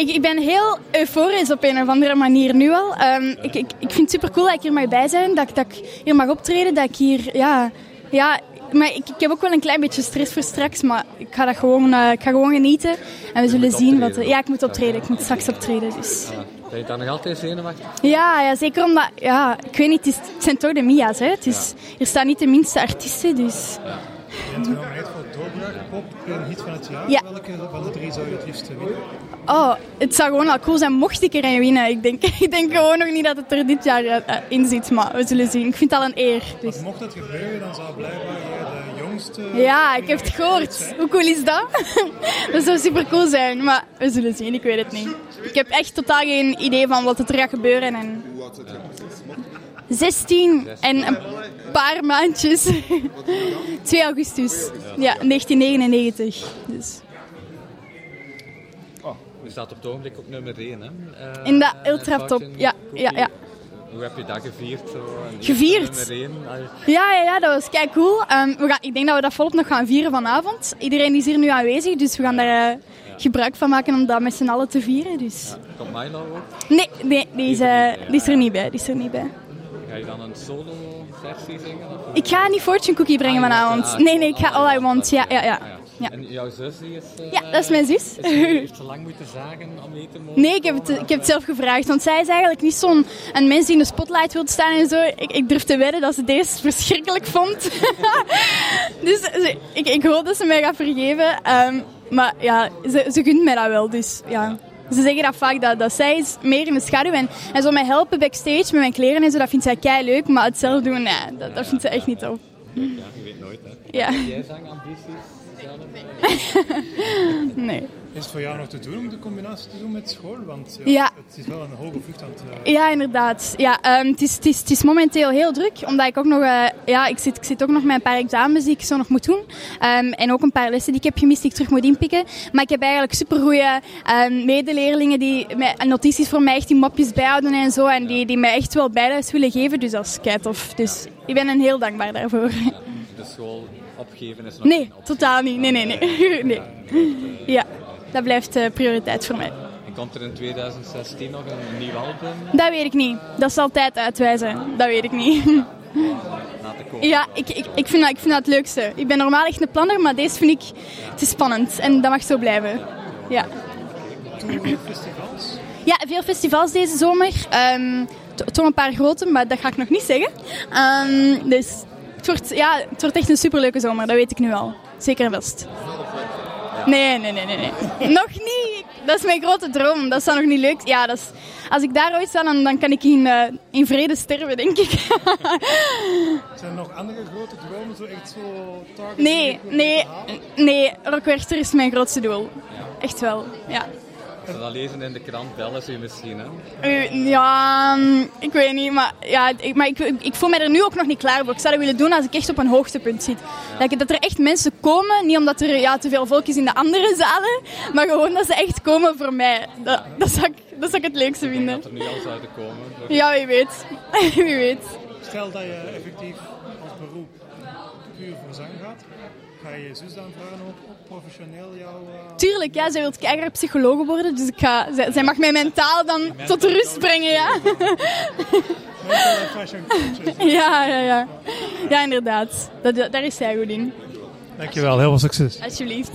Ik, ik ben heel euforisch op een of andere manier nu al. Ehm, ik, ik, ik vind het super cool dat ik hier mag bij zijn, dat, ik- dat ik hier mag optreden, dat ik hier, ja, ja maar ik, ik heb ook wel een klein beetje stress voor straks, maar ik ga dat gewoon, eh, ik ga gewoon genieten. En we zullen zien wat... Ja, ik moet optreden, ik moet straks optreden, dus... Ja. Ben je daar nog altijd zenuwachtig? Ja, ja, zeker omdat, ja, ik weet niet, het, is, het zijn toch de Mia's, hè. Het is, Er staan niet de minste artiesten, dus... Je bent genomineerd voor Doorbraak Pop en Hit van het Jaar. Ja. Welke van de drie zou je het liefst winnen? Oh, het zou gewoon al cool zijn mocht ik er een winnen. Ik denk, ik denk gewoon nog niet dat het er dit jaar eh, in zit, maar we zullen zien. Ik vind het al een eer. Dus. Want mocht dat gebeuren, dan zou blijkbaar jij de jongste... Ja, ik heb het gehoord. Hoe cool is dat? dat zou super cool zijn, maar we zullen zien. Ik weet het niet. Ik heb echt totaal geen idee van wat er gaat gebeuren. En... 16 en een paar maandjes. 2 augustus. Ja, 1999. Dus. Je staat op het ogenblik op nummer 1, hè? Eh, In de eh, ultra top. Fortune Ja, ja, ja. Hoe heb je dat gevierd? Zo? Gevierd? 1. Ja, ja, ja, dat was kei cool. Ehm, we gaan, ik denk dat we dat volop nog gaan vieren vanavond. Iedereen is hier nu aanwezig, dus we gaan daar eh, gebruik van maken om dat met z'n allen te vieren. Dus. Komt Milo ook? Nee, nee die, is, eh, die is er niet bij. Die is er niet bij. Ga je dan een solo versie zingen? Of? Ik ga niet Fortune Cookie brengen Ah, ja, vanavond. ah, Nee, nee, ik ga All I Want. Ja, ja, ja. Ah, Ja. En jouw zus die is... eh, Ja, dat is mijn zus. is- heeft ze lang moeten zagen om mee te mogen Nee, ik heb, het, ik heb het zelf gevraagd. Want zij is eigenlijk niet zo'n een mens die in de spotlight wil staan en zo. Ik, ik durf te wedden dat ze deze verschrikkelijk vond. dus ze- ik, ik hoop dat ze mij gaat vergeven. Ehm, maar ja, ze, ze gunt mij dat wel. Dus ja. Ze zeggen dat vaak, dat, dat zij is meer in de schaduw. En, en zo mij helpen backstage met mijn kleren en zo, dat vindt zij kei leuk. Maar het zelf doen, nee, dat, dat vindt ze echt niet tof. Ja, je weet nooit, hè. Ja. Jij zangambities? zelf? Nee. Is het voor jou nog te doen om de combinatie te doen met school? Want ja, Ja. het is wel een hoge vlucht aan het... eh, Ja, inderdaad. Ja, ehm, het, is, het, is, het is momenteel heel druk, omdat ik ook nog, eh, ja, ik zit, ik zit ook nog met een paar examens die ik zo nog moet doen. Ehm, en ook een paar lessen die ik heb gemist die ik terug moet inpikken. Maar ik heb eigenlijk supergoeie um, medeleerlingen die mij, notities voor mij echt die mapjes bijhouden en zo. En die, die mij echt wel bijles willen geven, dus dat is kei tof. Dus ik ben hen heel dankbaar daarvoor. De school opgeven is nog Nee, geen optie. totaal niet. Nee, nee, nee. nee. Ja, dat blijft eh, prioriteit voor mij. En komt er in 2016 nog een nieuw album Dat weet ik niet. Dat zal tijd uitwijzen. Dat weet ik niet. Ja, ik, ik, ik, vind dat, ik vind dat het leukste. Ik ben normaal echt een planner, maar deze vind ik het is spannend. En dat mag zo blijven. Ja, festivals. ja veel festivals deze zomer. To- toch een paar grote, maar dat ga ik nog niet zeggen. Ehm, dus het wordt, ja, het wordt echt een superleuke zomer, dat weet ik nu al. Zeker en vast. Nee, nee, nee, nee, nee. Nog niet. Dat is mijn grote droom. Dat zou nog niet leuk Ja, dat is, als ik daar ooit sta, dan, dan kan ik in, eh, in vrede sterven, denk ik. Zijn er nog andere grote dromen? Zo echt zo targets Nee, nee, nee. Rockwerchter is mijn grootste doel. Echt wel, ja. Dat lezen in de krant, bellen ze je misschien, hè? Eh, Ja, mm, ik weet niet, maar, ja, ik, maar ik, ik voel me er nu ook nog niet klaar voor. Ik zou dat willen doen als ik echt op een hoogtepunt zit. Dat, dat er echt mensen komen, niet omdat er ja, te veel volk is in de andere zalen, maar gewoon dat ze echt komen voor mij. Dat, dat, zou, ik, dat zou ik het leukste Ik denk vinden. dat er nu al zouden komen. Ja, wie weet. wie weet. Stel dat je effectief als beroep puur voor zang gaat, ga je je zus dan vragen ook op professioneel jouw... eh, Tuurlijk, ja, zij wil keihard psycholoog worden, dus ik ga, zij, zij mag mij mentaal dan tot rust brengen, ja. mental en fashion coaches? ja, ja, ja. Ja, inderdaad. Dat, daar is zij goed in. Dankjewel, heel veel succes. Alsjeblieft.